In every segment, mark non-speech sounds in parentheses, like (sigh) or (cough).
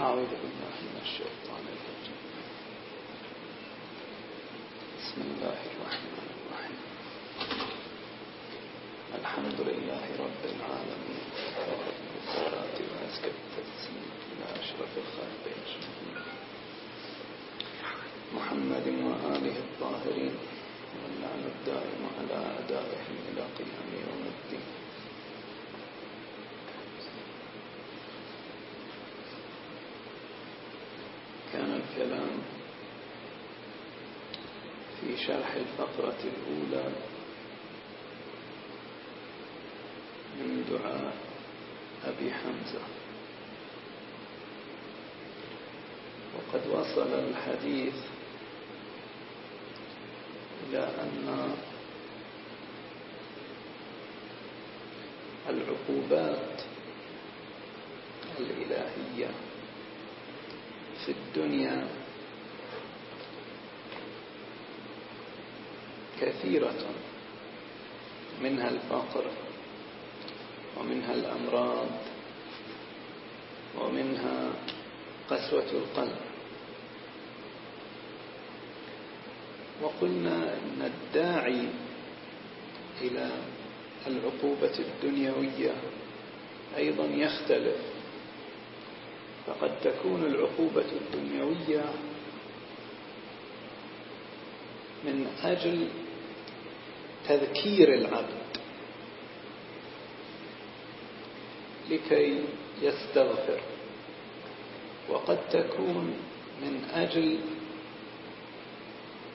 أعوذ بالله من الشيطان الرجيم. بسم الله الرحمن الرحيم. الحمد لله رب العالمين. والصلاة وأزكى التسليم إلى أشرف الخلق أجمعين. محمد وآله الطاهرين. واللعن الدائم على أدائهم إلى قيام يوم الدين كان الكلام في شرح الفقرة الأولى من دعاء أبي حمزة. وقد وصل الحديث إلى أن العقوبات الإلهية في الدنيا كثيرة منها الفقر ومنها الأمراض ومنها قسوة القلب. وقلنا أن الداعي إلى العقوبة الدنيوية أيضا يختلف فقد تكون العقوبة الدنيوية من أجل تذكير العبد لكي يستغفر وقد تكون من أجل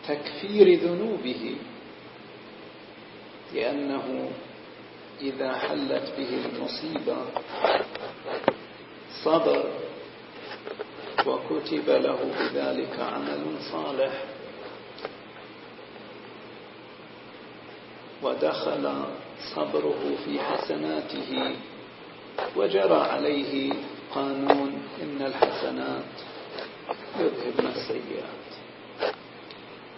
تكفير ذنوبه لأنه إذا حلت به المصيبة صبر وكتب له بذلك عمل صالح. ودخل صبره في حسناته وجرى عليه قانون إن الحسنات يذهبن السيئات.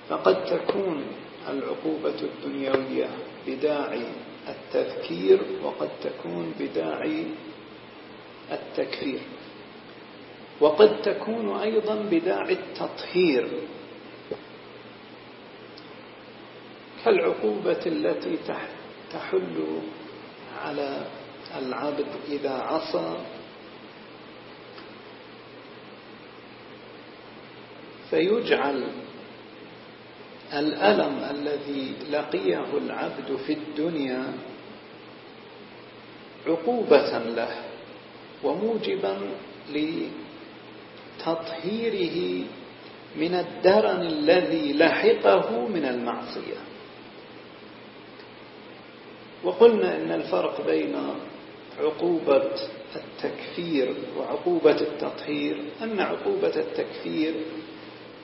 فقد تكون العقوبة الدنيوية بداعي التذكير وقد تكون بداعي التكفير. وقد تكون أيضا بداعي التطهير. كالعقوبة التي تحل على العبد إذا عصى فيجعل الألم الذي لقيه العبد في الدنيا عقوبة له وموجبا لتطهيره من الدرن الذي لحقه من المعصية. وقلنا إن الفرق بين عقوبة التكفير وعقوبة التطهير أن عقوبة التكفير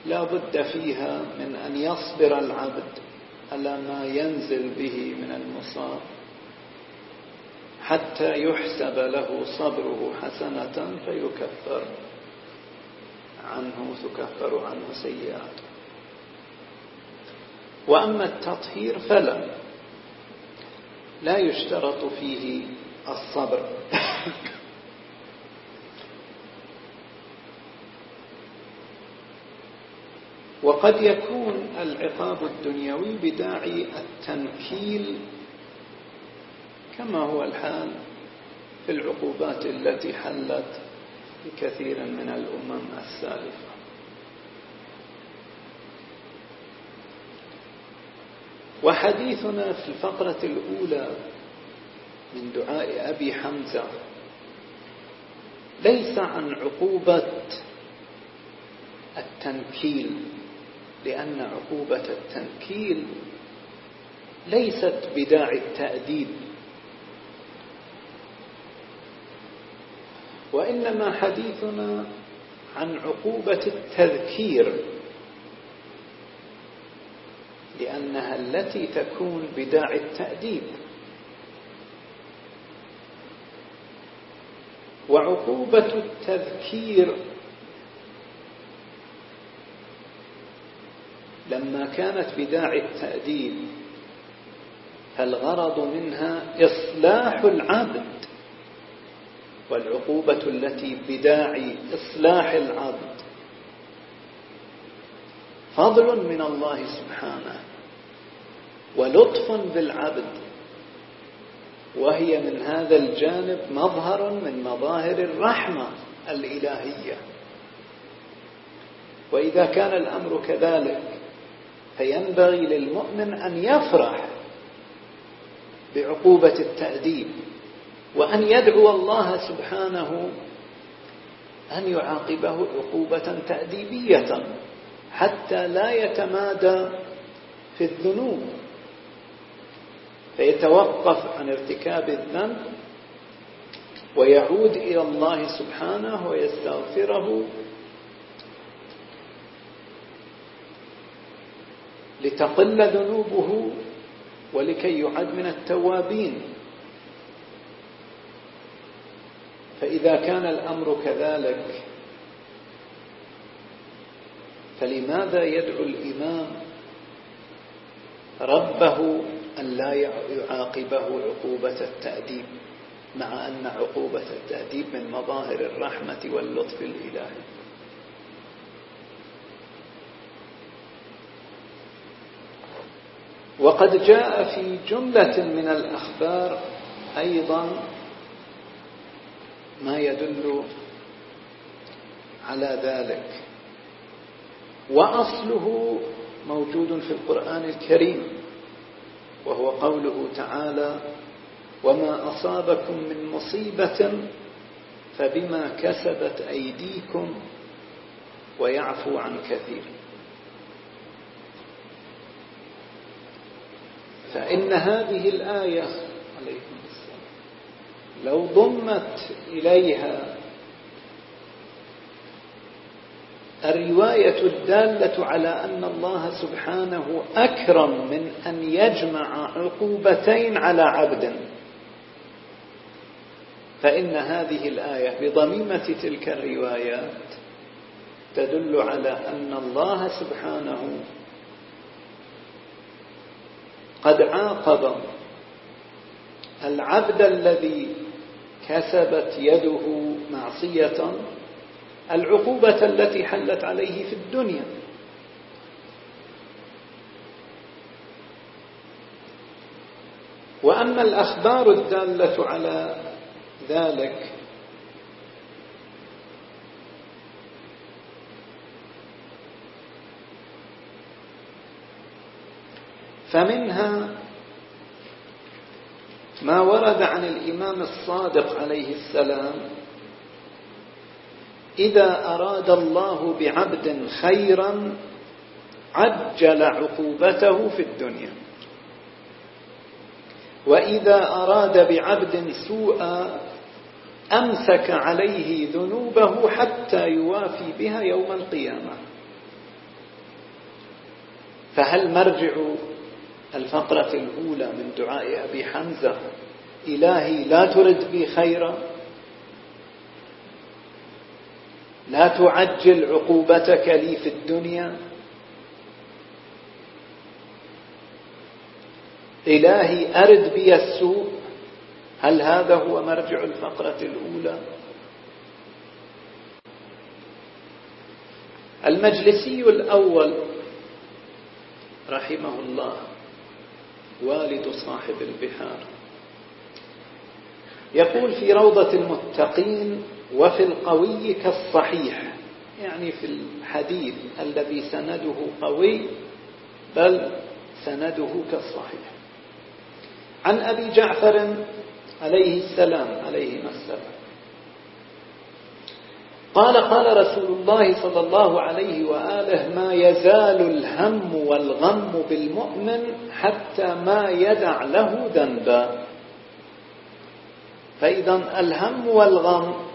لا بد فيها من أن يصبر العبد على ما ينزل به من المصاب حتى يحسب له صبره حسنة فيكفر عنه تكفر عنه سيئاته. وأما التطهير فلا. لا يشترط فيه الصبر. وقد يكون العقاب الدنيوي بداعي التنكيل كما هو الحال في العقوبات التي حلت بكثير من الأمم السالفة. وحديثنا في الفقرة الأولى من دعاء أبي حمزة. ليس عن عقوبة التنكيل لأن عقوبة التنكيل ليست بداعي التأديب. وإنما حديثنا عن عقوبة التذكير. لأنها التي تكون بداعي التأديب. وعقوبة التذكير. لما كانت بداعي التأديب فالغرض منها إصلاح العبد. والعقوبة التي بداعي إصلاح العبد. فضل من الله سبحانه. ولطف بالعبد. وهي من هذا الجانب مظهر من مظاهر الرحمة الإلهية. وإذا كان الأمر كذلك فينبغي للمؤمن أن يفرح بعقوبة التأديب وأن يدعو الله سبحانه أن يعاقبه عقوبة تأديبية حتى لا يتمادى في الذنوب. فيتوقف عن ارتكاب الذنب ويعود إلى الله سبحانه ويستغفره لتقل ذنوبه ولكي يعد من التوابين. فإذا كان الأمر كذلك فلماذا يدعو الإمام ربه أن لا يعاقبه عقوبة التأديب مع أن عقوبة التأديب من مظاهر الرحمة واللطف الإلهي. وقد جاء في جملة من الأخبار أيضا ما يدل على ذلك. وأصله موجود في القرآن الكريم. وهو قوله تعالى وما أصابكم من مصيبة فبما كسبت أيديكم ويعفو عن كثير. فإن هذه الآية عليكم السلام لو ضمت إليها الرواية الدالة على أن الله سبحانه أكرم من أن يجمع عقوبتين على عبد. فإن هذه الآية بضميمة تلك الروايات تدل على أن الله سبحانه قد عاقب العبد الذي كسبت يده معصية العقوبة التي حلت عليه في الدنيا. وأما الأخبار الدالة على ذلك فمنها ما ورد عن الإمام الصادق عليه السلام إذا أراد الله بعبد خيرا عجل عقوبته في الدنيا. وإذا أراد بعبد سوءا أمسك عليه ذنوبه حتى يوافي بها يوم القيامة. فهل مرجع الفقرة الأولى من دعاء أبي حمزة إلهي لا ترد بي خيرا؟ لا تعجل عقوبتك لي في الدنيا. إلهي أرد بي السوء. هل هذا هو مرجع الفقرة الأولى؟ المجلسي الأول رحمه الله والد صاحب البحار. يقول في روضة المتقين وفي القوي كالصحيح يعني في الحديث الذي سنده قوي بل سنده كالصحيح. عن أبي جعفر عليه السلام عليه السلام. قال قال رسول الله صلى الله عليه وآله ما يزال الهم والغم بالمؤمن حتى ما يدع له ذنبا. فإذا الهم والغم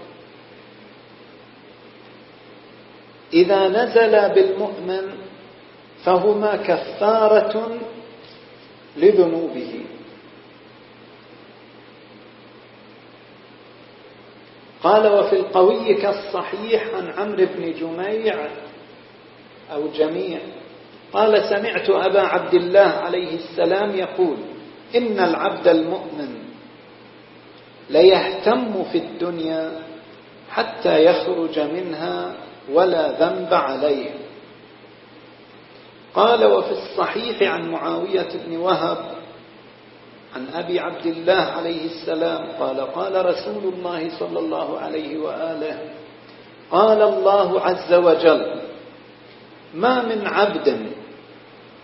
إذا نزل بالمؤمن فهما كفارة لذنوبه. قال وفي القوي كالصحيح عن عمرو بن جميع أو جميع. قال سمعت أبا عبد الله عليه السلام يقول إن العبد المؤمن ليهتم في الدنيا حتى يخرج منها ولا ذنب عليه. قال وفي الصحيح عن معاوية بن وهب عن أبي عبد الله عليه السلام قال قال رسول الله صلى الله عليه وآله قال الله عز وجل ما من عبد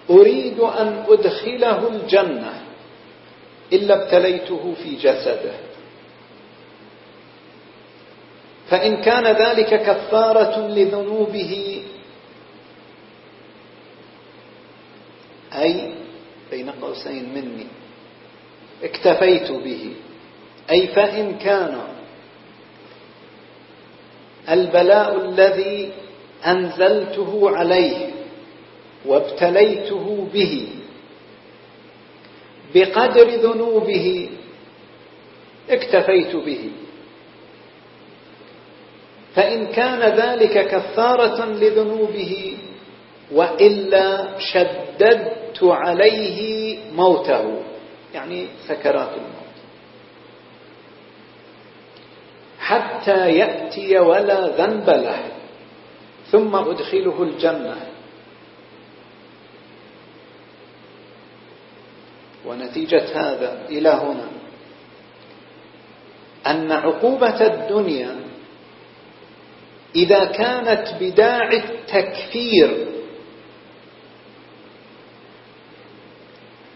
أريد أن أدخله الجنة إلا ابتليته في جسده. فإن كان ذلك كفارة لذنوبه أي بين قوسين مني اكتفيت به أي فإن كان البلاء الذي أنزلته عليه وابتليته به بقدر ذنوبه اكتفيت به. فإن كان ذلك كفارة لذنوبه وإلا شددت عليه موته يعني سكرات الموت. حتى يأتي ولا ذنب له ثم أدخله الجنة. ونتيجة هذا إلى هنا أن عقوبة الدنيا إذا كانت بداعي التكفير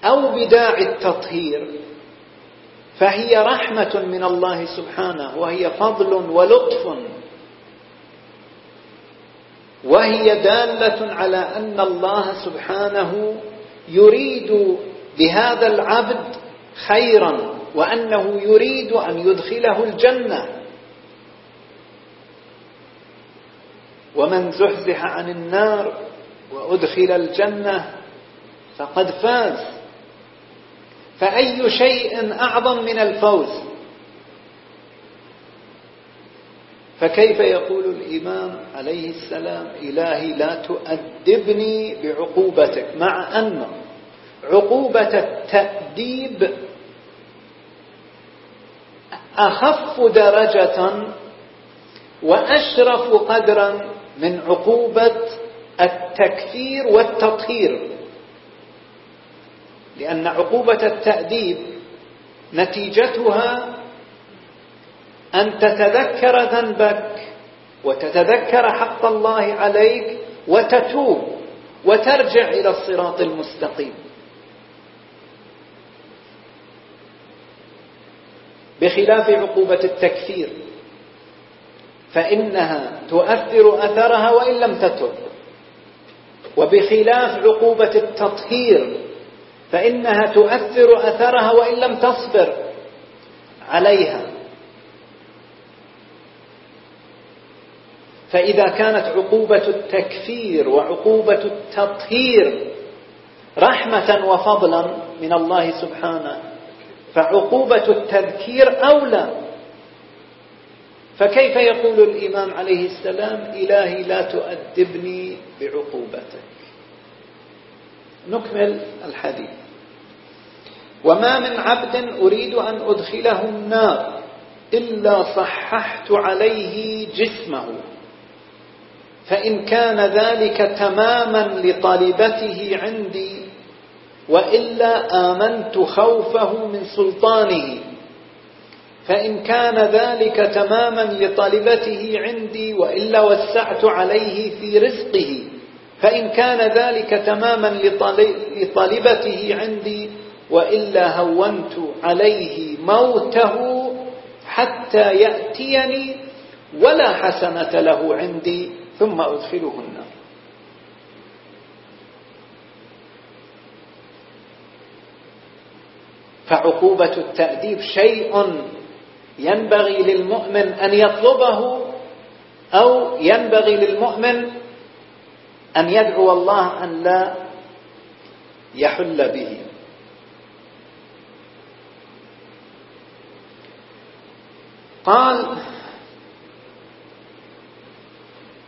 أو بداعي التطهير فهي رحمة من الله سبحانه وهي فضل ولطف. وهي دالة على أن الله سبحانه يريد بهذا العبد خيرا وأنه يريد أن يدخله الجنة. ومن زحزح عن النار وأدخل الجنة فقد فاز. فأي شيء أعظم من الفوز؟ فكيف يقول الإمام عليه السلام إلهي لا تؤدبني بعقوبتك؟ مع أن عقوبة التأديب أخف درجة وأشرف قدرا من عقوبة التكفير والتطهير. لأن عقوبة التأديب نتيجتها أن تتذكر ذنبك وتتذكر حق الله عليك وتتوب وترجع إلى الصراط المستقيم. بخلاف عقوبة التكفير فإنها تؤثر أثرها وإن لم تتب وبخلاف عقوبة التطهير فإنها تؤثر أثرها وإن لم تصبر عليها. فإذا كانت عقوبة التكفير وعقوبة التطهير رحمة وفضلا من الله سبحانه فعقوبة التذكير أولى. فكيف يقول الإمام عليه السلام إلهي لا تؤدبني بعقوبتك؟ نكمل الحديث. وما من عبد أريد أن أدخله النار إلا صححت عليه جسمه فإن كان ذلك تماما لطالبته عندي وإلا آمنت خوفه من سلطانه. فإن كان ذلك تماما لطالبته عندي وإلا وسعت عليه في رزقه فإن كان ذلك تماما لطالبته عندي وإلا هونت عليه موته حتى يأتيني ولا حسنة له عندي ثم أدخله النار. فعقوبة التأديب شيء ينبغي للمؤمن أن يطلبه أو ينبغي للمؤمن أن يدعو الله أن لا يحل به. قال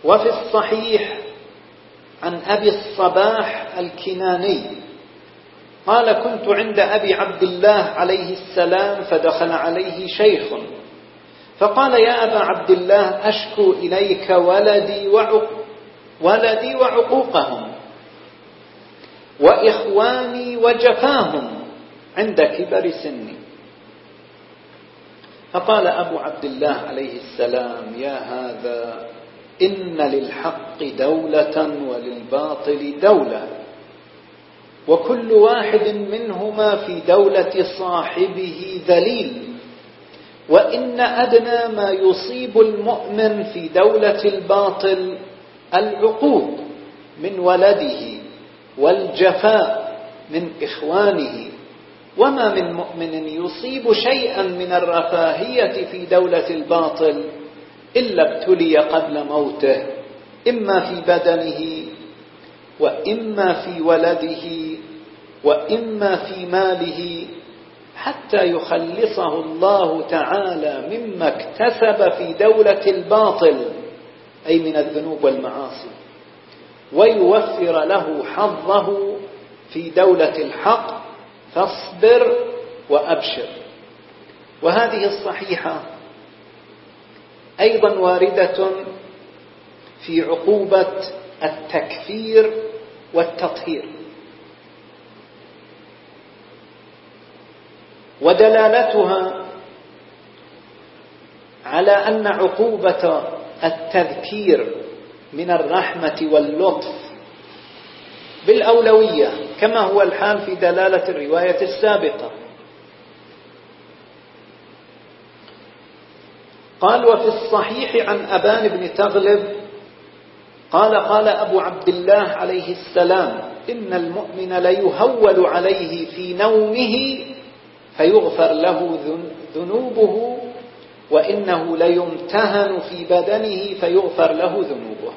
وفي الصحيح عن أبي الصباح الكناني قال كنت عند أبي عبد الله عليه السلام فدخل عليه شيخ. فقال يا أبا عبد الله أشكو إليك ولدي وعق ولدي وعقوقهم وإخواني وجفاهم عند كبر سني. فقال أبو عبد الله عليه السلام يا هذا إن للحق دولة وللباطل دولة. وكل واحد منهما في دولة صاحبه ذليل. وإن أدنى ما يصيب المؤمن في دولة الباطل العقوق من ولده والجفاء من إخوانه. وما من مؤمن يصيب شيئا من الرفاهية في دولة الباطل إلا ابتلي قبل موته إما في بدنه وإما في ولده وإما في ماله حتى يخلصه الله تعالى مما اكتسب في دولة الباطل أي من الذنوب والمعاصي. ويوفر له حظه في دولة الحق فاصبر وأبشر. وهذه الصحيحة أيضا واردة في عقوبة التكفير والتطهير. ودلالتها على أن عقوبة التذكير من الرحمة واللطف بالأولوية كما هو الحال في دلالة الرواية السابقة. قال وفي الصحيح عن أبان بن تغلب قال قال أبو عبد الله عليه السلام إن المؤمن ليهول عليه في نومه فيغفر له ذنوبه وإنه ليمتهن في بدنه فيغفر له ذنوبه.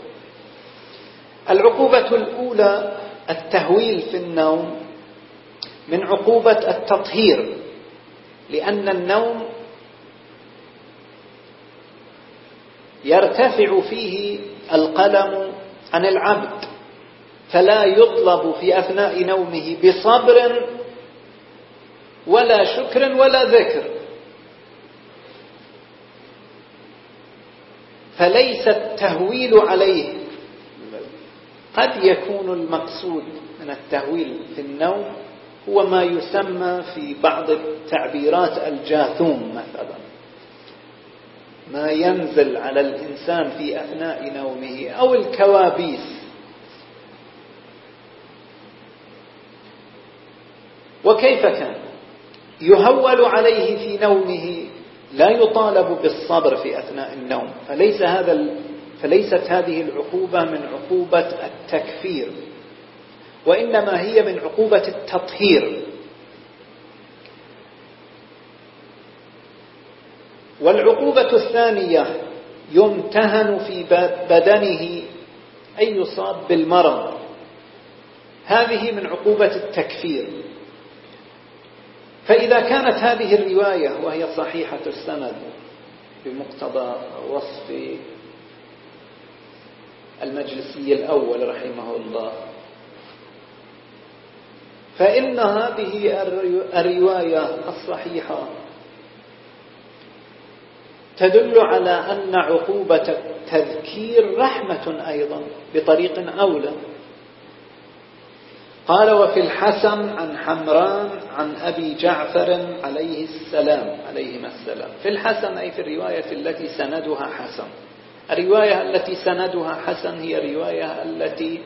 العقوبة الأولى التهويل في النوم من عقوبة التطهير لأن النوم يرتفع فيه القلم عن العبد فلا يطلب في أثناء نومه بصبر ولا شكر ولا ذكر. فليس التهويل عليه قد يكون المقصود من التهويل في النوم هو ما يسمى في بعض التعبيرات الجاثوم مثلا. ما ينزل على الإنسان في أثناء نومه أو الكوابيس. وكيف كان؟ يهول عليه في نومه لا يطالب بالصبر في أثناء النوم. فليس هذا فليست هذه العقوبة من عقوبة التكفير وإنما هي من عقوبة التطهير. والعقوبة الثانية يمتهن في بدنه أي يصاب بالمرض. هذه من عقوبة التكفير. فإذا كانت هذه الرواية وهي صحيحة السند بمقتضى وصف المجلسي الأول رحمه الله فإن هذه الرواية الصحيحة تدل على أن عقوبة التذكير رحمة أيضا بطريق أولى. قال وفي الحسن عن حمران عن أبي جعفر عليه السلام عليهما السلام. في الحسن أي في الرواية التي سندها حسن. الرواية التي سندها حسن هي الرواية التي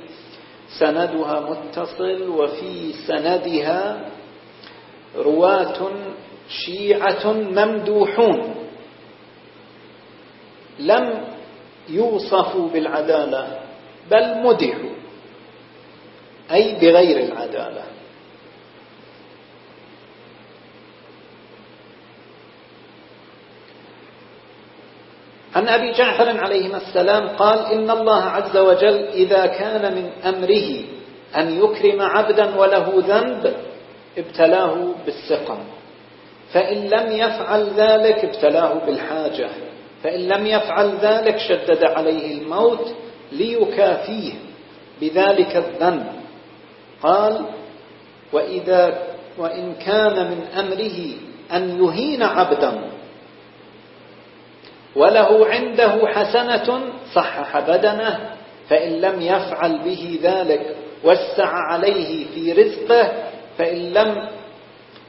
سندها متصل وفي سندها رواة شيعة ممدوحون. لم يوصفوا بالعدالة بل مدحوا. أي بغير العدالة. عن أبي جعفر عليهما السلام قال إن الله عز وجل إذا كان من أمره أن يكرم عبدا وله ذنب ابتلاه بالسقم. فإن لم يفعل ذلك ابتلاه بالحاجة. فإن لم يفعل ذلك شدد عليه الموت ليكافيه بذلك الذنب. قال وإذا وإن كان من أمره أن يهين عبدا وله عنده حسنة صحح بدنه فإن لم يفعل به ذلك وسع عليه في رزقه فإن لم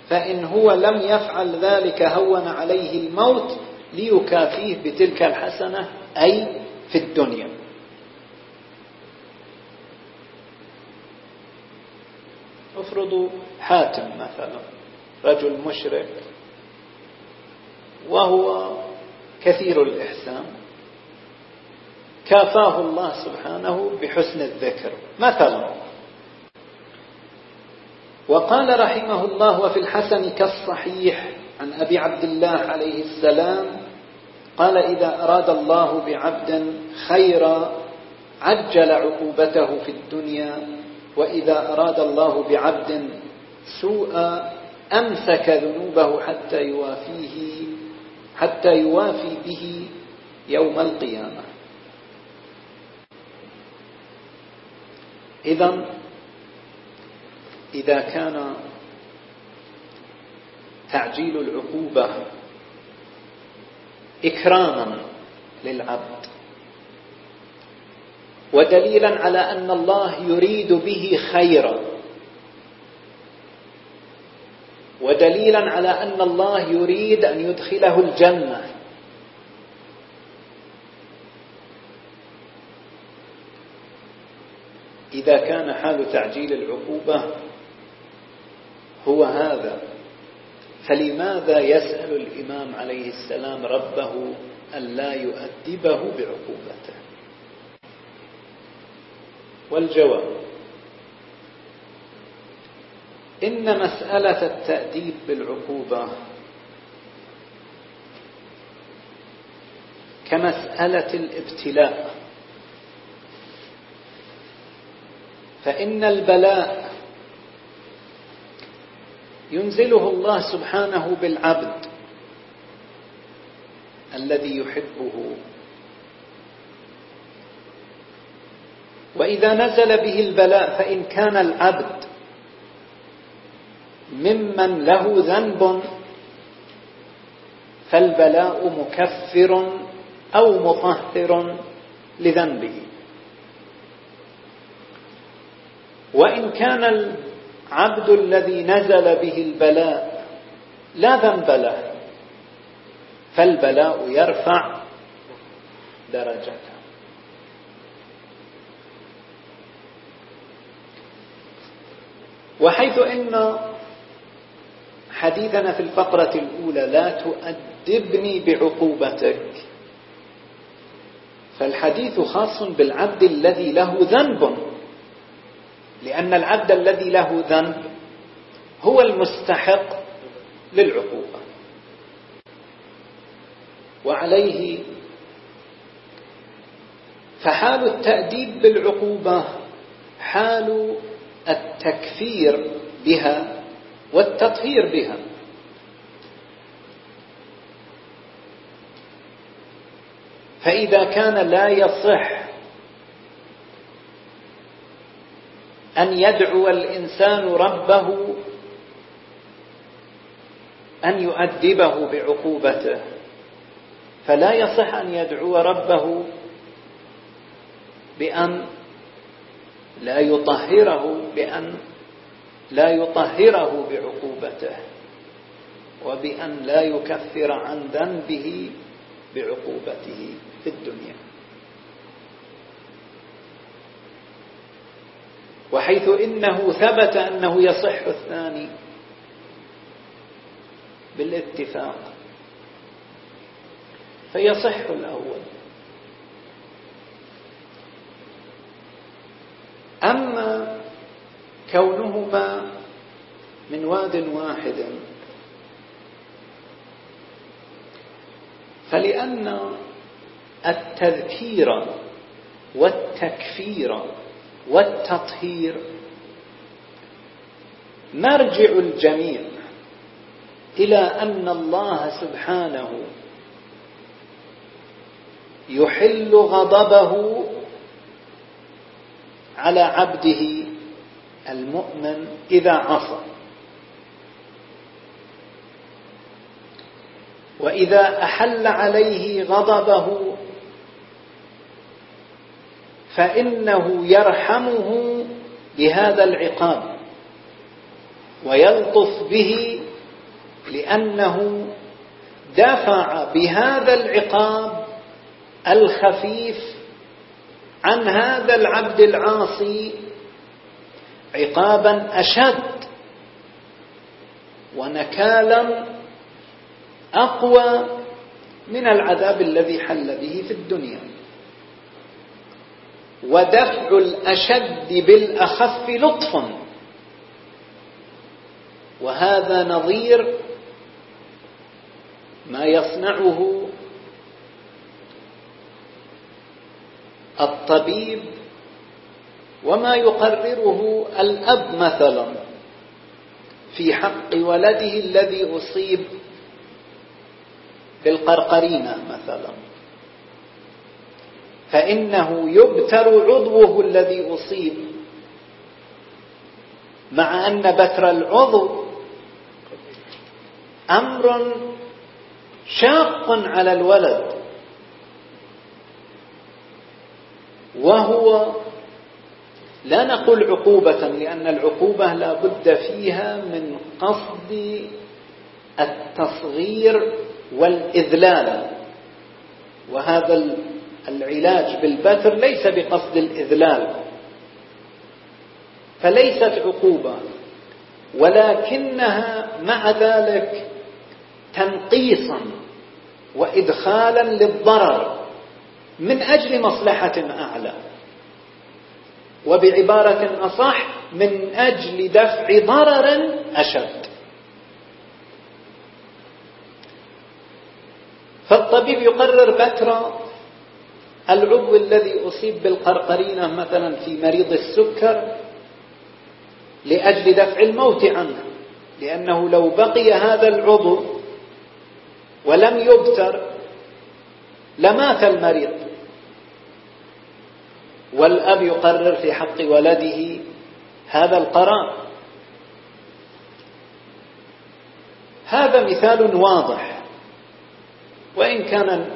فإن هو لم يفعل ذلك هون عليه الموت ليكافيه بتلك الحسنة أي في الدنيا. افرضوا حاتم مثلا رجل مشرك وهو كثير الإحسان كافاه الله سبحانه بحسن الذكر. مثلا وقال رحمه الله وفي الحسن كالصحيح عن أبي عبد الله عليه السلام قال إذا أراد الله بعبد خيرا عجل عقوبته في الدنيا وإذا أراد الله بعبد سوءا أمسك ذنوبه حتى يوافيه حتى يوافي به يوم القيامة. إذا إذا كان تعجيل العقوبة إكراما للعبد. ودليلا على أن الله يريد به خيرا. ودليلا على أن الله يريد أن يدخله الجنة. إذا كان حال تعجيل العقوبة هو هذا. فلماذا يسأل الإمام عليه السلام ربه أن لا يؤدبه بعقوبته؟ والجواب إن مسألة التأديب بالعقوبة كمسألة الابتلاء فإن البلاء ينزله الله سبحانه بالعبد الذي يحبه. وإذا نزل به البلاء فإن كان العبد ممن له ذنب فالبلاء مكفر أو مطهر لذنبه. وإن كان العبد الذي نزل به البلاء. لا ذنب له. فالبلاء يرفع درجته. وحيث إن حديثنا في الفقرة الأولى لا تؤدبني بعقوبتك. فالحديث خاص بالعبد الذي له ذنب. لأن العبد الذي له ذنب هو المستحق للعقوبة. وعليه فحال التأديب بالعقوبة حال التكفير بها والتطهير بها. فإذا كان لا يصح أن يدعو الإنسان ربه أن يؤدبه بعقوبته. فلا يصح أن يدعو ربه بأن لا يطهره بأن لا يطهره بعقوبته وبأن لا يكفر عن ذنبه بعقوبته في الدنيا. وحيث إنه ثبت أنه يصح الثاني بالاتفاق. فيصح الأول. أما كونهما من واد واحد فلأن التذكير والتكفير والتطهير. مرجع الجميع إلى أن الله سبحانه يحل غضبه على عبده المؤمن إذا عصى. وإذا أحل عليه غضبه فإنه يرحمه بهذا العقاب ويلطف به لأنه دفع بهذا العقاب الخفيف عن هذا العبد العاصي عقابا أشد ونكالا أقوى من العذاب الذي حل به في الدنيا. ودفع الأشد بالأخف لطف. وهذا نظير ما يصنعه الطبيب وما يقرره الأب مثلا في حق ولده الذي أصيب بالقرقرينة مثلا. فإنه يبتر عضوه الذي أصيب. مع أن بتر العضو أمر شاق على الولد وهو لا نقول عقوبة لأن العقوبة لا بد فيها من قصد التصغير والإذلال وهذا العلاج بالبتر ليس بقصد الإذلال فليست عقوبة ولكنها مع ذلك تنقيصا وإدخالا للضرر من أجل مصلحة أعلى وبعبارة أصح من أجل دفع ضرر أشد. فالطبيب يقرر بتر العضو الذي أصيب بالقرقرينة مثلا في مريض السكر لأجل دفع الموت عنه لأنه لو بقي هذا العضو ولم يبتر لمات المريض. والأب يقرر في حق ولده هذا القرار. هذا مثال واضح. وإن كان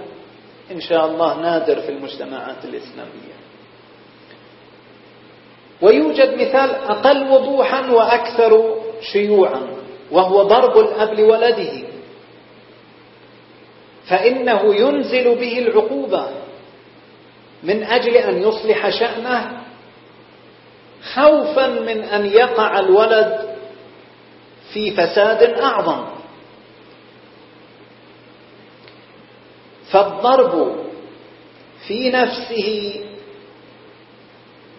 إن شاء الله نادر في المجتمعات الإسلامية. ويوجد مثال أقل وضوحا وأكثر شيوعا وهو ضرب الأب لولده. فإنه ينزل به العقوبة من أجل أن يصلح شأنه خوفا من أن يقع الولد في فساد أعظم. فالضرب في نفسه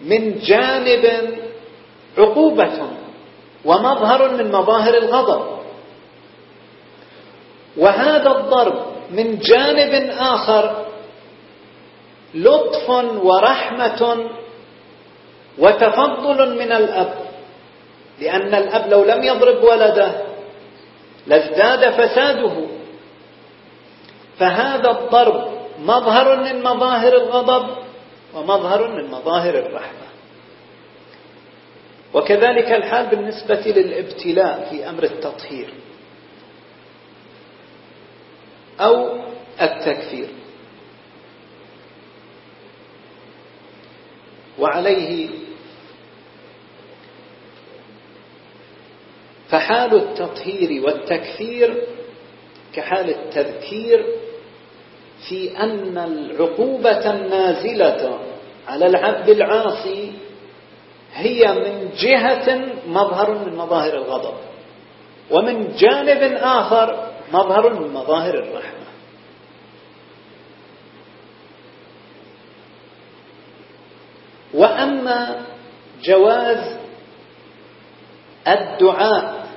من جانب عقوبة ومظهر من مظاهر الغضب. وهذا الضرب من جانب آخر لطف ورحمة وتفضل من الأب لأن الأب لو لم يضرب ولده لازداد فساده. فهذا الضرب مظهر من مظاهر الغضب ومظهر من مظاهر الرحمة. وكذلك الحال بالنسبة للابتلاء في أمر التطهير أو التكفير. وعليه فحال التطهير والتكفير كحال التذكير في أن العقوبة النازلة على العبد العاصي هي من جهة مظهر من مظاهر الغضب ومن جانب آخر مظهر من مظاهر الرحمة. وأما جواز الدعاء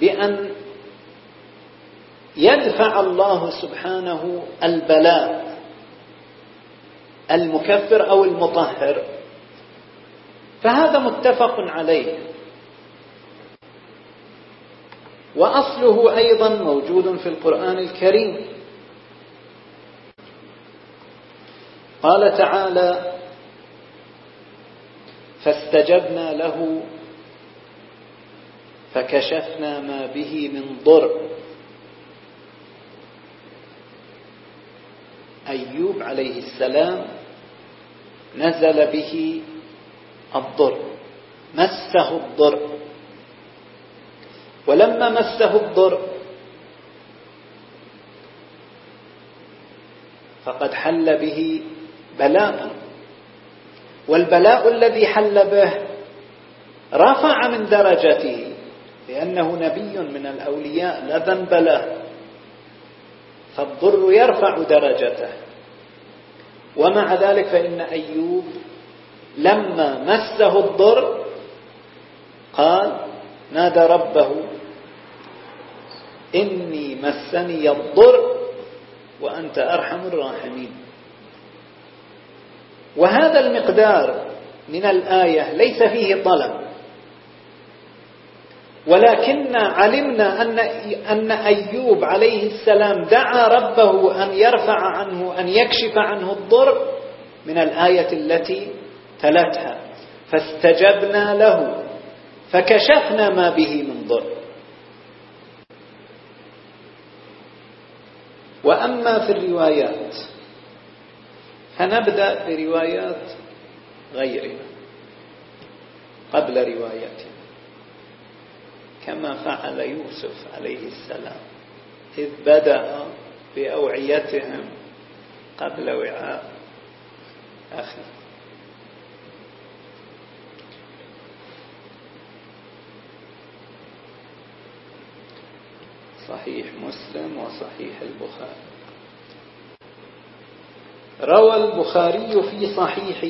بأن يدفع الله سبحانه البلاء المكفر أو المطهر. فهذا متفق عليه. وأصله أيضا موجود في القرآن الكريم. قال تعالى فاستجبنا له فكشفنا ما به من ضر. أيوب عليه السلام نزل به الضر مسه الضر. ولما مسه الضر فقد حل به بلاء. والبلاء الذي حل به رفع من درجته لأنه نبي من الأولياء لا ذنب له. فالضر يرفع درجته. ومع ذلك فإن أيوب لما مسه الضر قال نادى ربه إني مسني الضر وأنت أرحم الراحمين. وهذا المقدار من الآية ليس فيه طلب. ولكن علمنا أن, أن أيوب عليه السلام دعا ربه أن يرفع عنه أن يكشف عنه الضر من الآية التي تلتها. فاستجبنا له فكشفنا ما به من ضر. وأما في الروايات فنبدأ بروايات غيرنا قبل روايتنا كما فعل يوسف عليه السلام إذ بدأ بأوعيتهم قبل وعاء أخيه. صحيح مسلم وصحيح البخاري. روى البخاري في صحيحه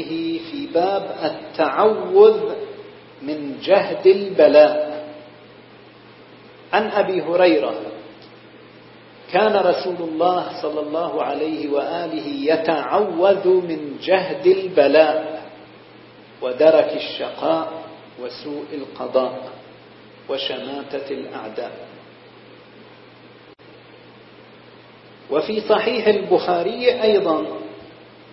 في باب التعوذ من جهد البلاء. عن أبي هريرة. كان رسول الله صلى الله عليه وآله يتعوذ من جهد البلاء ودرك الشقاء وسوء القضاء وشماتة الأعداء. وفي صحيح البخاري أيضا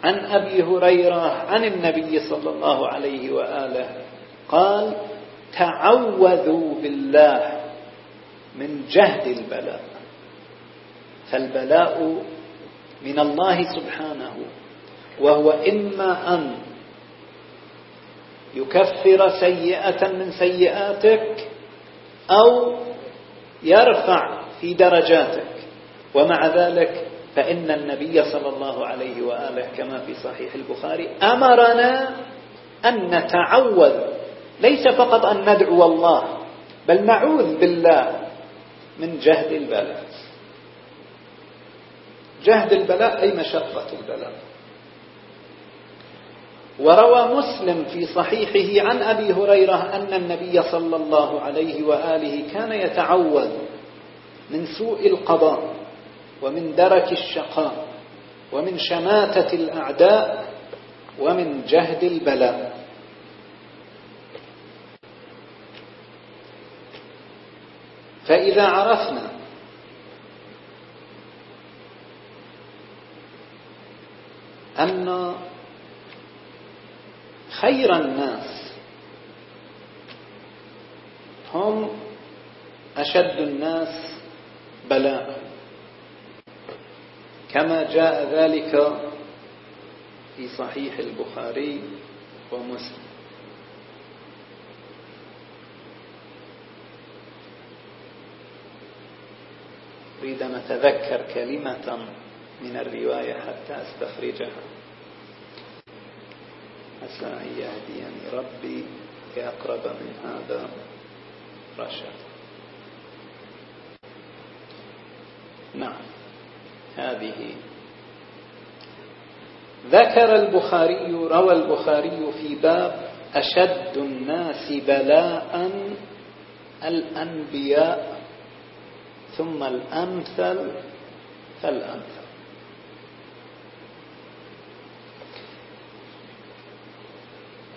عن أبي هريرة عن النبي صلى الله عليه وآله قال تعوذوا بالله من جهد البلاء. فالبلاء من الله سبحانه وهو إما أن يكفر سيئة من سيئاتك أو يرفع في درجاتك. ومع ذلك فإن النبي صلى الله عليه وآله كما في صحيح البخاري أمرنا أن نتعوذ ليس فقط أن ندعو الله بل نعوذ بالله. من جهد البلاء. جهد البلاء أي مشقة البلاء. وروى مسلم في صحيحه عن أبي هريرة أن النبي صلى الله عليه وآله كان يتعوذ من سوء القضاء ومن درك الشقاء ومن شماتة الأعداء ومن جهد البلاء. فإذا عرفنا أن خير الناس هم أشد الناس بلاء. كما جاء ذلك في صحيح البخاري ومسلم. أريد أن أتذكر كلمة من الرواية حتى أستخرجها. عسى أن يهديني ربي لأقرب من هذا رشد نعم هذه. ذكر البخاري روى البخاري في باب أشد الناس بلاء الأنبياء. ثم الأمثل فالأمثل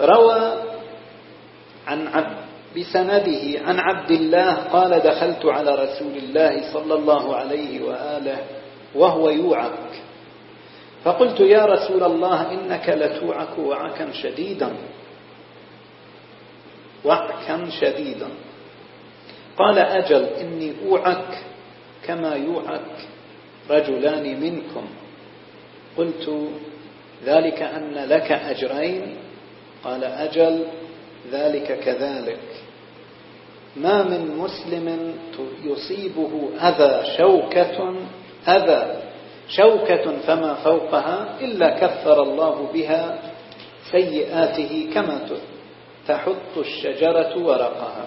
روى عن عبد بسنده عن عبد الله قال دخلت على رسول الله صلى الله عليه وآله وهو يوعك. فقلت يا رسول الله إنك لتوعك وعكا شديدا. وعكا شديدا. قال أجل إني أوعك كما يوعك رجلان منكم. قلت ذلك أن لك أجرين. قال أجل ذلك كذلك. ما من مسلم يصيبه أذى شوكة أذى شوكة فما فوقها إلا كفر الله بها سيئاته كما تحط الشجرة ورقها.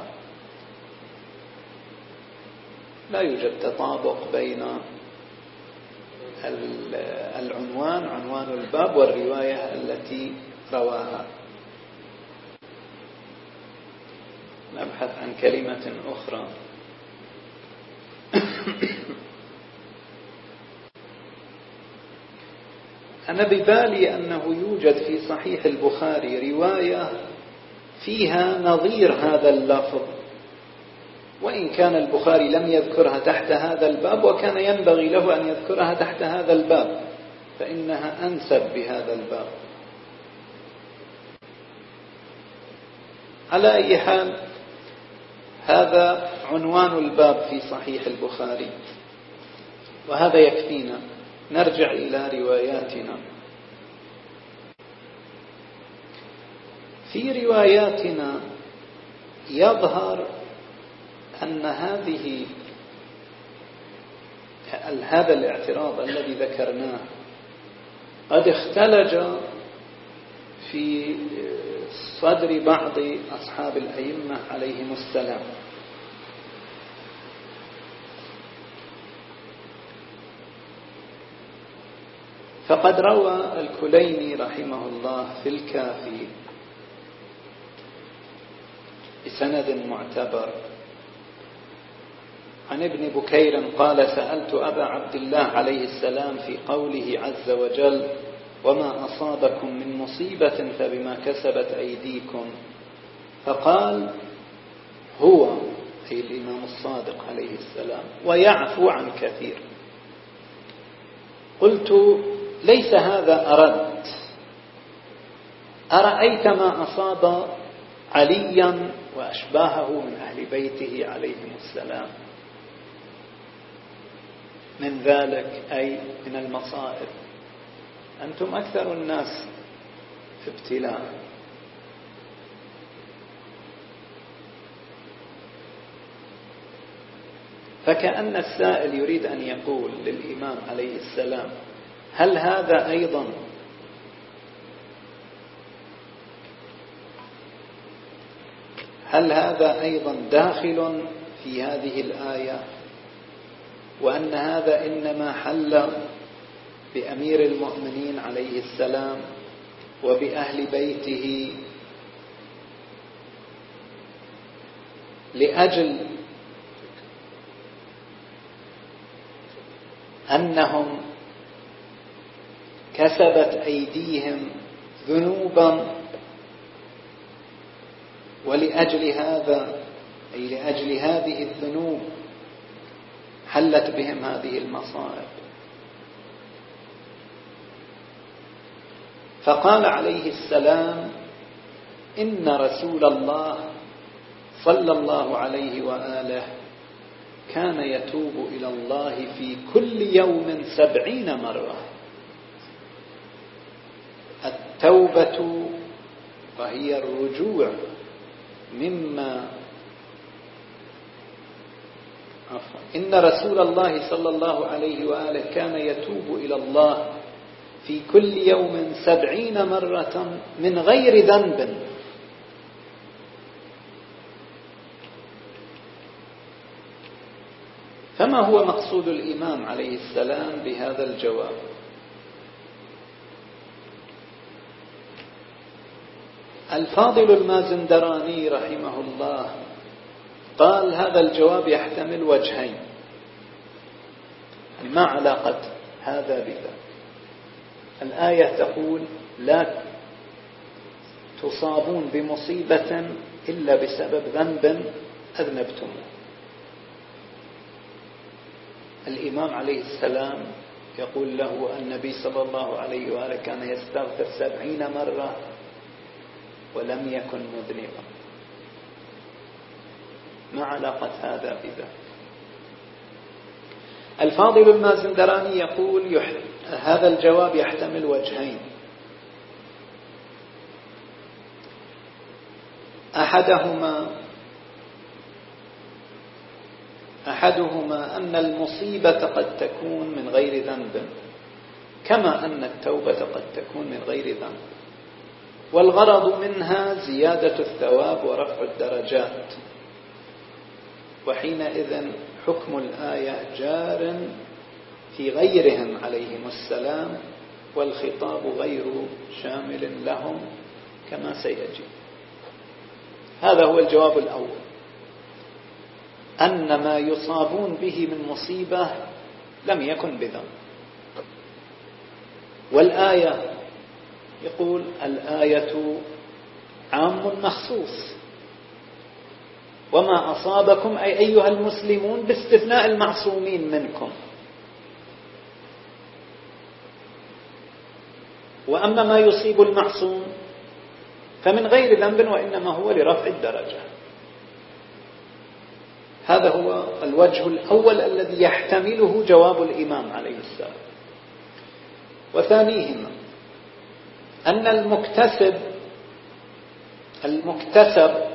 لا يوجد تطابق بين العنوان عنوان الباب والرواية التي رواها. نبحث عن كلمة أخرى. (clears throat) أنا ببالي أنه يوجد في صحيح البخاري رواية فيها نظير هذا اللفظ. وإن كان البخاري لم يذكرها تحت هذا الباب وكان ينبغي له أن يذكرها تحت هذا الباب فإنها أنسب بهذا الباب. على أي حال هذا عنوان الباب في صحيح البخاري وهذا يكفينا. نرجع إلى رواياتنا. في رواياتنا يظهر أن هذه هذا الاعتراض الذي ذكرناه قد اختلج في صدر بعض أصحاب الأئمة عليهم السلام. فقد روى الكليني رحمه الله في الكافي بسند معتبر. عن ابن بكير قال سألت أبا عبد الله عليه السلام في قوله عز وجل وما أصابكم من مصيبة فبما كسبت أيديكم فقال هو أي الإمام الصادق عليه السلام ويعفو عن كثير. قلت ليس هذا أردت. أرأيت ما أصاب عليا وأشباهه من أهل بيته عليهم السلام؟ من ذلك أي من المصائب. أنتم أكثر الناس ابتلاء. فكأن السائل يريد أن يقول للإمام عليه السلام هل هذا أيضا؟ هل هذا أيضا داخل في هذه الآية؟ وأن هذا إنما حل بأمير المؤمنين عليه السلام وبأهل بيته لأجل أنهم كسبت أيديهم ذنوبا ولأجل هذا أي لأجل هذه الذنوب حلت بهم هذه المصائب. فقال عليه السلام إن رسول الله صلى الله عليه وآله كان يتوب إلى الله في كل يوم سبعين مرة. التوبة وهي الرجوع مما إن رسول الله صلى الله عليه وآله كان يتوب إلى الله في كل يوم سبعين مرة من غير ذنب. فما هو مقصود الإمام عليه السلام بهذا الجواب؟ الفاضل المازندراني رحمه الله قال هذا الجواب يحتمل وجهين. ما علاقة هذا بذا. الآية تقول لا تصابون بمصيبة إلا بسبب ذنب أذنبتموه الإمام عليه السلام يقول له النبي صلى الله عليه وآله كان يستغفر سبعين مرة ولم يكن مذنبا. ما علاقة هذا بذا. الفاضل المازندراني يقول. هذا الجواب يحتمل وجهين. أحدهما أحدهما أن المصيبة قد تكون من غير ذنب كما أن التوبة قد تكون من غير ذنب. والغرض منها زيادة الثواب ورفع الدرجات. وحينئذ حكم الآية جار في غيرهم عليهم السلام والخطاب غير شامل لهم كما سيجي هذا هو الجواب الأول. أن ما يصابون به من مصيبة لم يكن بذنب. والآية يقول الآية عام مخصوص. وما أصابكم أي أيها المسلمون باستثناء المعصومين منكم. وأما ما يصيب المعصوم فمن غير ذنب وإنما هو لرفع الدرجة. هذا هو الوجه الأول الذي يحتمله جواب الإمام عليه السلام. وثانيهما أن المكتسب المكتسب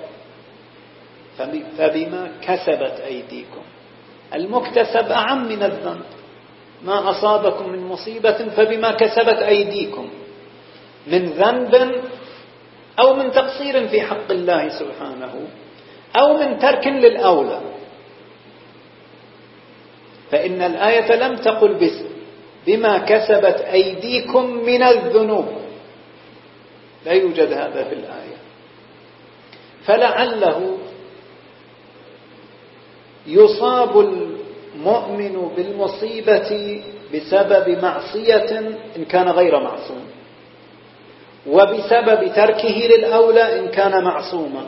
فبما كسبت أيديكم. المكتسب أعم من الذنب. ما أصابكم من مصيبة فبما كسبت أيديكم. من ذنب أو من تقصير في حق الله سبحانه أو من ترك للأولى. فإن الآية لم تقل بما كسبت أيديكم من الذنوب. لا يوجد هذا في الآية. فلعله يصاب المؤمن بالمصيبة بسبب معصية إن كان غير معصوم وبسبب تركه للأولى إن كان معصوما.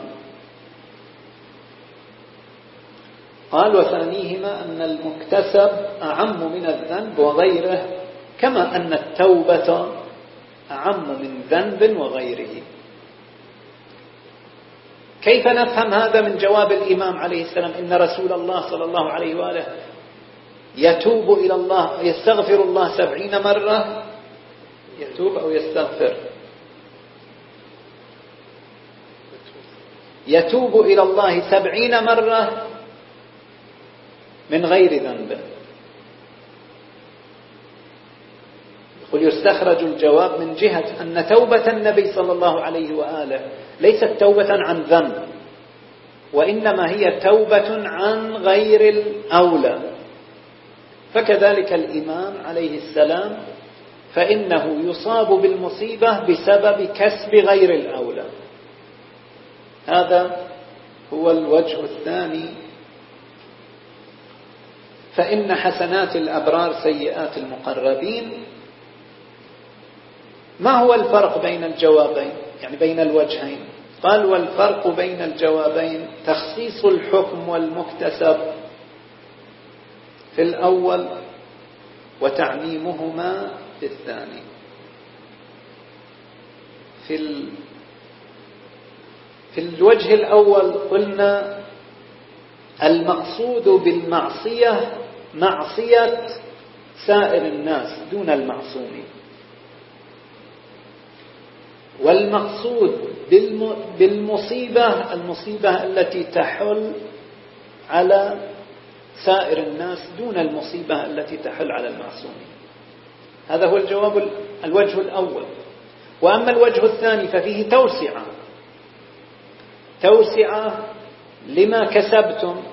قال وثانيهما أن المكتسب أعم من الذنب وغيره كما أن التوبة أعم من ذنب وغيره. كيف نفهم هذا من جواب الإمام عليه السلام؟ إن رسول الله صلى الله عليه وآله يتوب إلى الله يستغفر الله سبعين مرة يتوب أو يستغفر؟ يتوب إلى الله سبعين مرة من غير ذنب. يقول يستخرج الجواب من جهة أن توبة النبي صلى الله عليه وآله ليست توبة عن ذنب وإنما هي توبة عن غير الأولى. فكذلك الإمام عليه السلام فإنه يصاب بالمصيبة بسبب كسب غير الأولى. هذا هو الوجه الثاني. فإن حسنات الأبرار سيئات المقربين ما هو الفرق بين الجوابين؟ يعني بين الوجهين. قال والفرق بين الجوابين تخصيص الحكم والمكتسب في الأول وتعميمهما في الثاني. في ال... في الوجه الأول قلنا المقصود بالمعصية معصية سائر الناس دون المعصومين. والمقصود بالمصيبة المصيبة التي تحل على سائر الناس دون المصيبة التي تحل على المعصومين. هذا هو الجواب الوجه الأول. وأما الوجه الثاني ففيه توسعة. توسعة لما كسبتم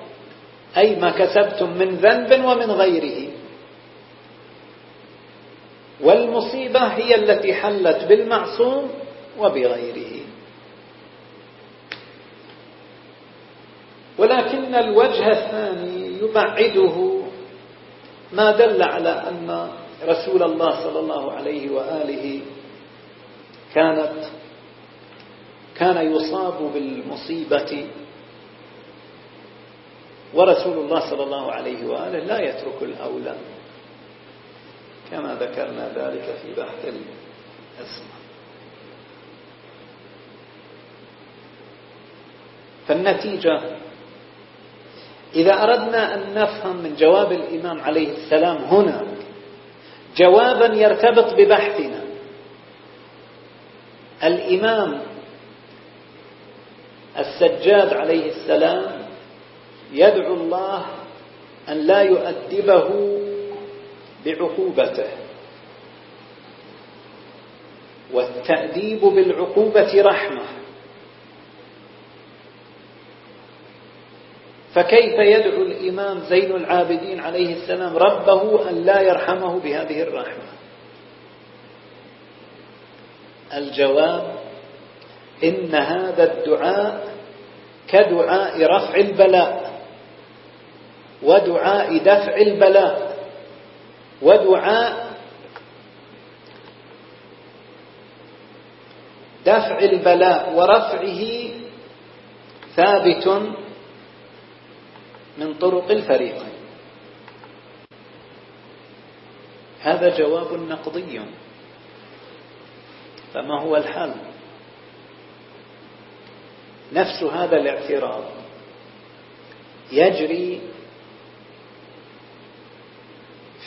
أي ما كسبتم من ذنب ومن غيره. والمصيبة هي التي حلت بالمعصوم وبغيره. ولكن الوجه الثاني يبعده ما دل على أن رسول الله صلى الله عليه وآله كانت كان يصاب بالمصيبة ورسول الله صلى الله عليه وآله لا يترك الأولى. كما ذكرنا ذلك في بحث الأسماء فالنتيجة إذا أردنا أن نفهم من جواب الإمام عليه السلام هنا جوابا يرتبط ببحثنا. الإمام السجاد عليه السلام يدعو الله أن لا يؤدبه بعقوبته. والتأديب بالعقوبة رحمة. فكيف يدعو الإمام زين العابدين عليه السلام ربه أن لا يرحمه بهذه الرحمة؟ الجواب إن هذا الدعاء كدعاء رفع البلاء ودعاء دفع البلاء ودعاء دفع البلاء ورفعه ثابت من طرق الفريقين هذا جواب نقضي فما هو الحل؟ نفس هذا الاعتراض يجري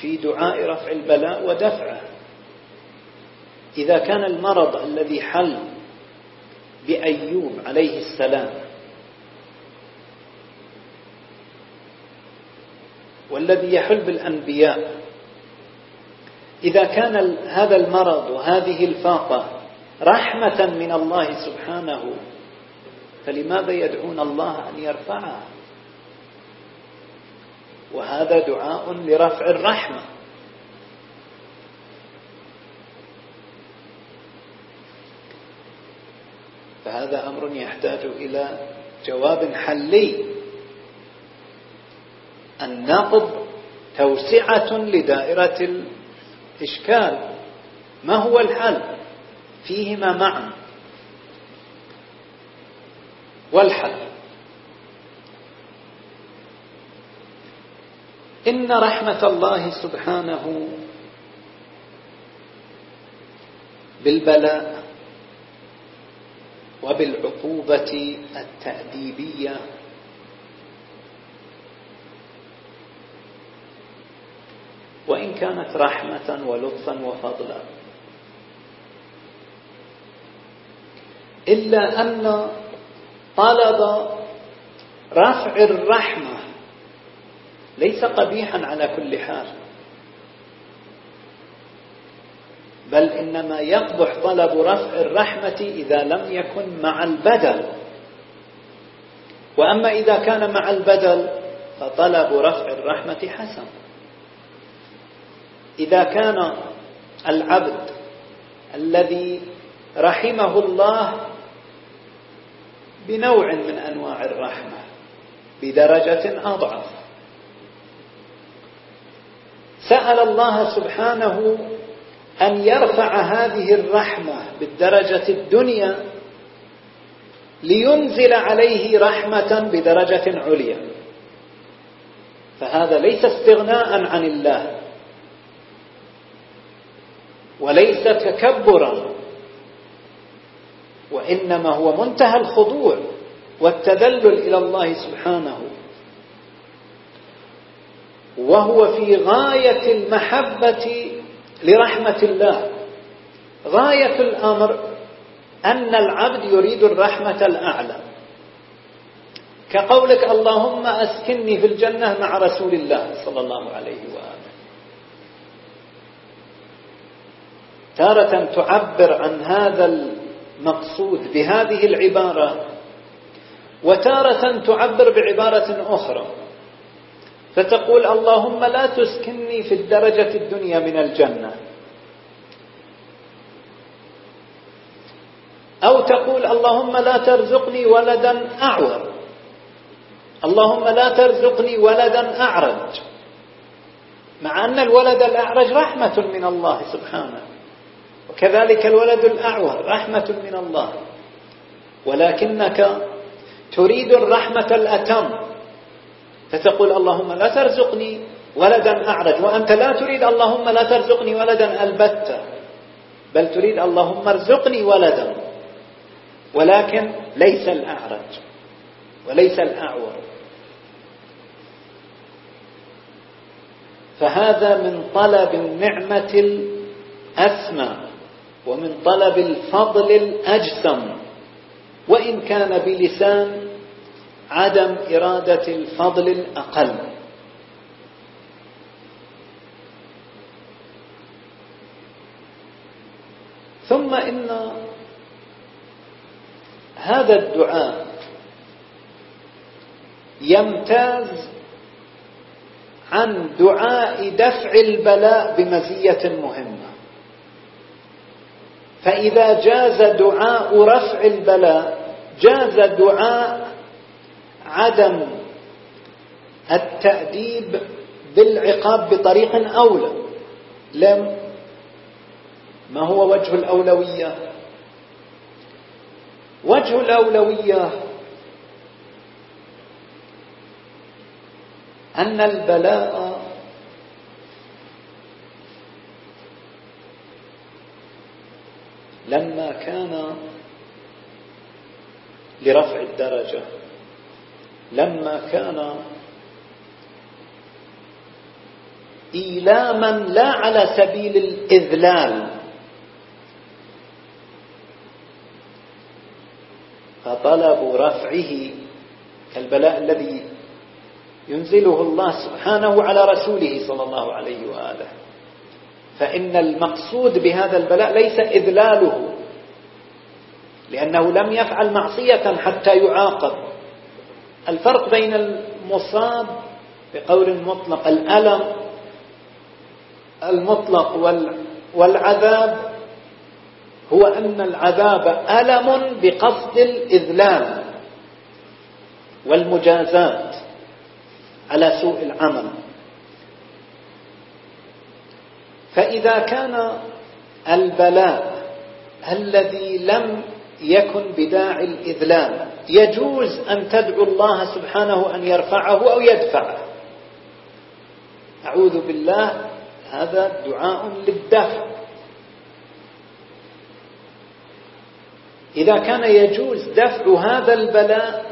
في دعاء رفع البلاء ودفعه. إذا كان المرض الذي حل بأيوب عليه السلام والذي يحل بالأنبياء إذا كان هذا المرض وهذه الفاقة رحمة من الله سبحانه فلماذا يدعون الله أن يرفعها؟ وهذا دعاء لرفع الرحمة. فهذا أمر يحتاج إلى جواب حلي. النقض توسعة لدائرة الإشكال. ما هو الحل؟ فيهما معا والحل إن رحمة الله سبحانه بالبلاء وبالعقوبة التأديبية وإن كانت رحمة ولطفا وفضلا. إلا أن طلب رفع الرحمة ليس قبيحا على كل حال بل إنما يقبح طلب رفع الرحمة إذا لم يكن مع البدل. وأما إذا كان مع البدل فطلب رفع الرحمة حسن. إذا كان العبد الذي رحمه الله بنوع من أنواع الرحمة بدرجة أضعف. سأل الله سبحانه أن يرفع هذه الرحمة بالدرجة الدنيا لينزل عليه رحمة بدرجة عليا. فهذا ليس استغناء عن الله. وليس تكبرا. وإنما هو منتهى الخضوع والتذلل إلى الله سبحانه. وهو في غاية المحبة لرحمة الله. غاية الأمر أن العبد يريد الرحمة الأعلى. كقولك اللهم أسكنني في الجنة مع رسول الله صلى الله عليه وآله. تارة تعبر عن هذا المقصود بهذه العبارة وتارة تعبر بعبارة أخرى. فتقول اللهم لا تسكنني في الدرجة الدنيا من الجنة. أو تقول اللهم لا ترزقني ولدا أعور. اللهم لا ترزقني ولدا أعرج. مع أن الولد الأعرج رحمة من الله سبحانه. وكذلك الولد الأعور رحمة من الله. ولكنك تريد الرحمة الأتم. فتقول اللهم لا ترزقني ولدا أعرج وأنت لا تريد اللهم لا ترزقني ولدا البتة بل تريد اللهم ارزقني ولدا. ولكن ليس الأعرج وليس الأعور. فهذا من طلب النعمة الأسمى ومن طلب الفضل الأجسم وإن كان بلسان عدم إرادة الفضل الأقل. ثم إن هذا الدعاء يمتاز عن دعاء دفع البلاء بمزية مهمة. فإذا جاز دعاء رفع البلاء جاز دعاء عدم التأديب بالعقاب بطريق أولى. لم ما هو وجه الأولوية؟ وجه الأولوية أن البلاء لما كان لرفع الدرجة لما كان إيلاما لا على سبيل الإذلال. فطلب رفعه كالبلاء الذي ينزله الله سبحانه على رسوله صلى الله عليه وآله. فإن المقصود بهذا البلاء ليس إذلاله لأنه لم يفعل معصية حتى يعاقب. الفرق بين المصاب بقول مطلق الألم المطلق والعذاب هو أن العذاب ألم بقصد الإذلال والمجازات على سوء العمل. فإذا كان البلاء الذي لم يكن بداعي الإذلال يجوز أن تدعو الله سبحانه أن يرفعه أو يدفعه أعوذ بالله هذا دعاء للدفع. إذا كان يجوز دفع هذا البلاء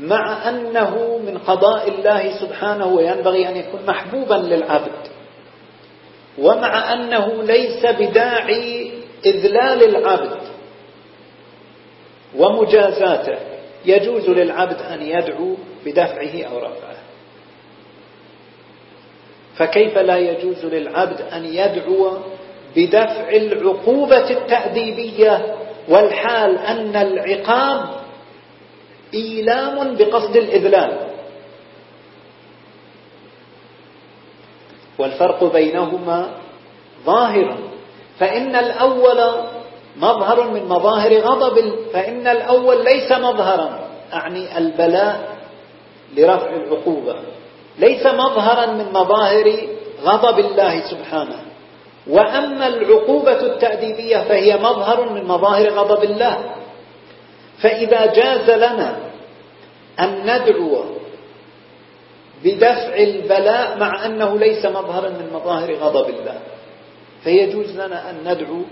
مع أنه من قضاء الله سبحانه وينبغي أن يكون محبوبا للعبد. ومع أنه ليس بداعي إذلال العبد ومجازاته يجوز للعبد أن يدعو بدفعه أو رفعه. فكيف لا يجوز للعبد أن يدعو بدفع العقوبة التأديبية والحال أن العقاب إيلام بقصد الإذلال؟ والفرق بينهما ظاهر. فإن الأول مظهر من مظاهر غضب فإن الأول ليس مظهرا أعني البلاء لرفع العقوبة. ليس مظهرا من مظاهر غضب الله سبحانه. وأما العقوبة التأديبية فهي مظهر من مظاهر غضب الله. فإذا جاز لنا أن ندعو بدفع البلاء مع أنه ليس مظهرا من مظاهر غضب الله. فيجوز لنا أن ندعو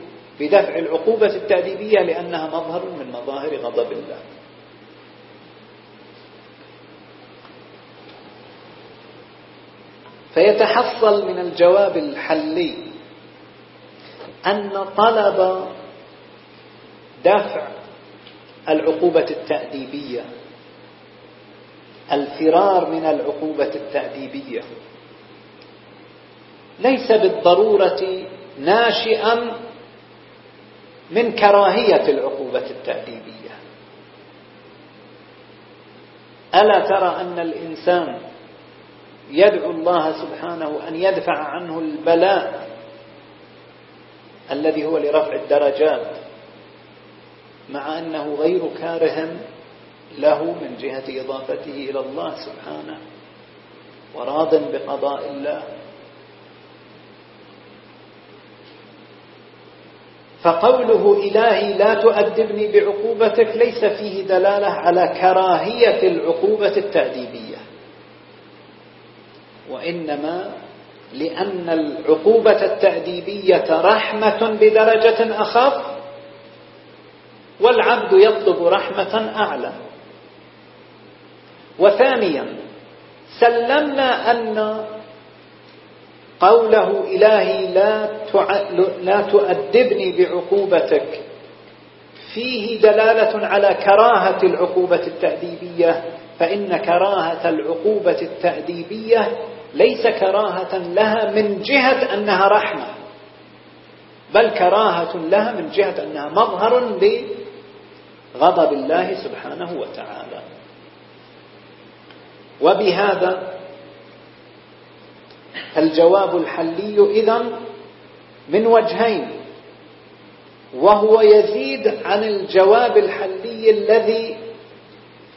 بدفع العقوبة التأديبية لأنها مظهر من مظاهر غضب الله. فيتحصل من الجواب الحلي أن طلب دفع العقوبة التأديبية الفرار من العقوبة التأديبية. ليس بالضرورة ناشئا من كراهية العقوبة التأديبية. ألا ترى أن الإنسان يدعو الله سبحانه أن يدفع عنه البلاء الذي هو لرفع الدرجات مع أنه غير كاره له من جهة إضافته إلى الله سبحانه وراض بقضاء الله. فقوله إلهي لا تؤدبني بعقوبتك ليس فيه دلالة على كراهية العقوبة التأديبية وإنما لأن العقوبة التأديبية رحمة بدرجة أخف والعبد يطلب رحمة أعلى. وثانيا سلمنا أن قوله إلهي لا, لا تؤدبني بعقوبتك فيه دلالة على كراهة العقوبة التأديبية فإن كراهة العقوبة التأديبية ليس كراهة لها من جهة أنها رحمة بل كراهة لها من جهة أنها مظهر لغضب الله سبحانه وتعالى. وبهذا الجواب الحلي إذن من وجهين وهو يزيد عن الجواب الحلي الذي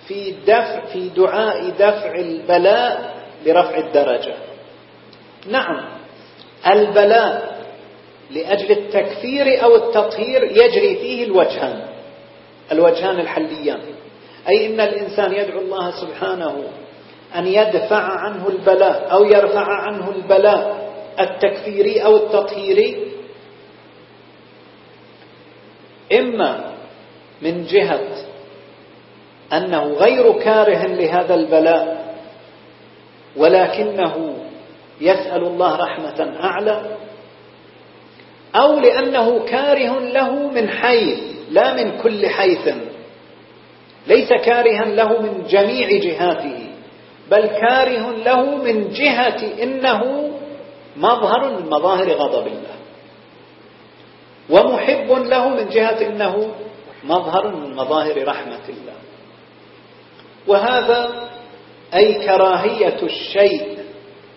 في دفع في دعاء دفع البلاء لرفع الدرجة. نعم البلاء لأجل التكفير أو التطهير يجري فيه الوجهان الوجهان الحليان. أي إن الإنسان يدعو الله سبحانه أن يدفع عنه البلاء أو يرفع عنه البلاء التكفيري أو التطهيري. إما من جهة أنه غير كاره لهذا البلاء ولكنه يسأل الله رحمة أعلى أو لأنه كاره له من حيث لا من كل حيث ليس كارها له من جميع جهاته. بل كاره له من جهة إنه مظهر من مظاهر غضب الله. ومحب له من جهة إنه مظهر من مظاهر رحمة الله. وهذا أي كراهية الشيء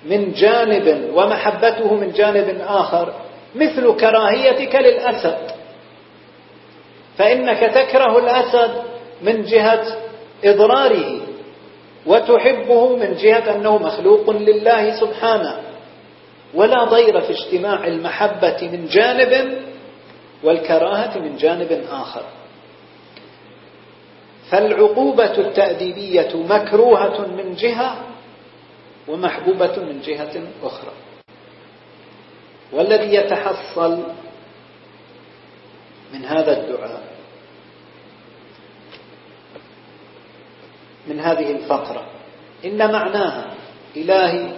من جانب ومحبته من جانب آخر مثل كراهيتك للأسد. فإنك تكره الأسد من جهة إضراره. وتحبه من جهة أنه مخلوق لله سبحانه. ولا ضير في اجتماع المحبة من جانب والكراهة من جانب آخر. فالعقوبة التأديبية مكروهة من جهة ومحبوبة من جهة أخرى. والذي يتحصل من هذا الدعاء من هذه الفقرة. إن معناها إلهي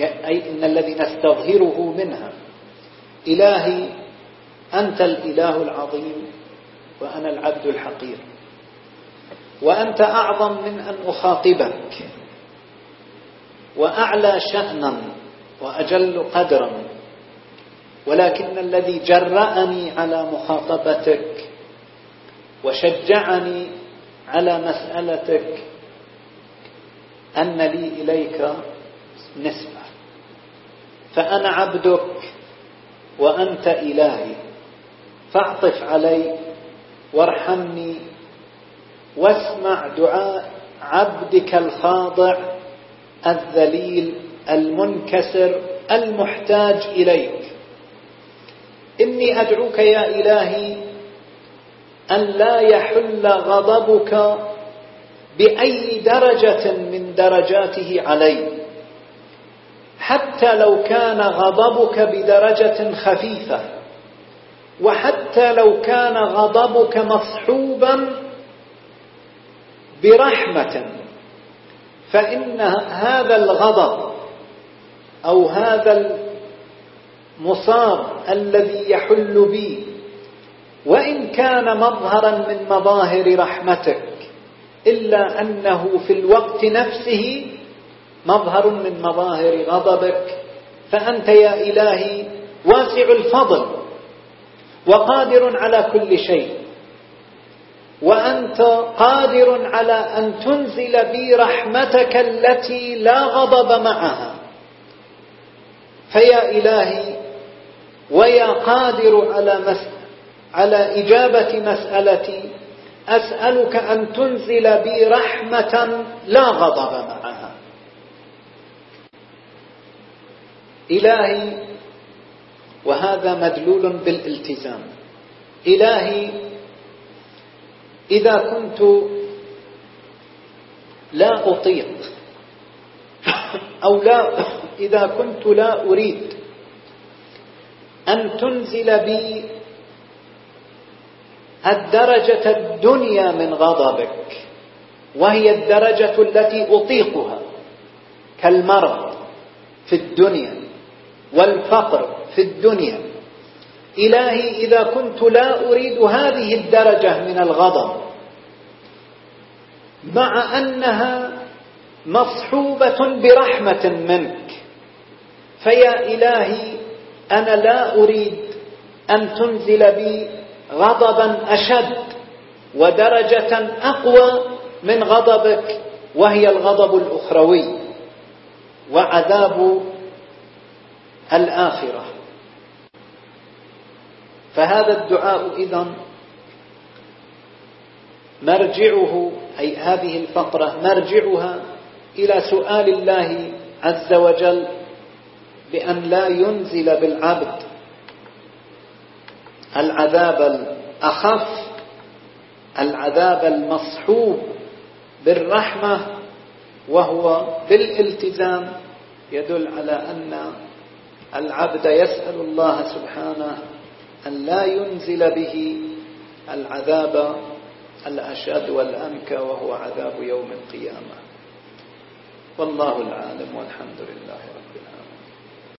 أي إن الذي نستظهره منها إلهي أنت الإله العظيم وأنا العبد الحقير. وأنت أعظم من أن أخاطبك. وأعلى شأنا وأجل قدرا. ولكن الذي جرأني على مخاطبتك وشجعني على مسألتك أن لي إليك نسبة. فأنا عبدك وأنت إلهي. فاعطف علي وارحمني واسمع دعاء عبدك الخاضع الذليل المنكسر المحتاج إليك. إني أدعوك يا إلهي أن لا يحل غضبك بأي درجة من درجاته علي. حتى لو كان غضبك بدرجة خفيفة وحتى لو كان غضبك مصحوبا برحمة فإن هذا الغضب أو هذا المصاب الذي يحل بي وإن كان مظهرا من مظاهر رحمتك إلا أنه في الوقت نفسه مظهر من مظاهر غضبك فأنت يا إلهي واسع الفضل وقادر على كل شيء وأنت قادر على أن تنزل بي رحمتك التي لا غضب معها. فيا إلهي ويا قادر على مسألة على إجابة مسألتي أسألك أن تنزل بي رحمة لا غضب معها. إلهي وهذا مدلول بالالتزام. إلهي إذا كنت لا أطيق أو لا إذا كنت لا أريد أن تنزل بي الدرجة الدنيا من غضبك وهي الدرجة التي أطيقها كالمرض في الدنيا والفقر في الدنيا. إلهي إذا كنت لا أريد هذه الدرجة من الغضب مع أنها مصحوبة برحمة منك فيا إلهي أنا لا أريد أن تنزل بي غضبا أشد ودرجة أقوى من غضبك وهي الغضب الأخروي وعذاب الآخرة. فهذا الدعاء إذا مرجعه أي هذه الفقرة مرجعها إلى سؤال الله عز وجل بأن لا ينزل بالعبد العذاب الأخف العذاب المصحوب بالرحمة وهو بالالتزام يدل على أن العبد يسأل الله سبحانه أن لا ينزل به العذاب الأشد والأنكى وهو عذاب يوم القيامة. والله العالم والحمد لله رب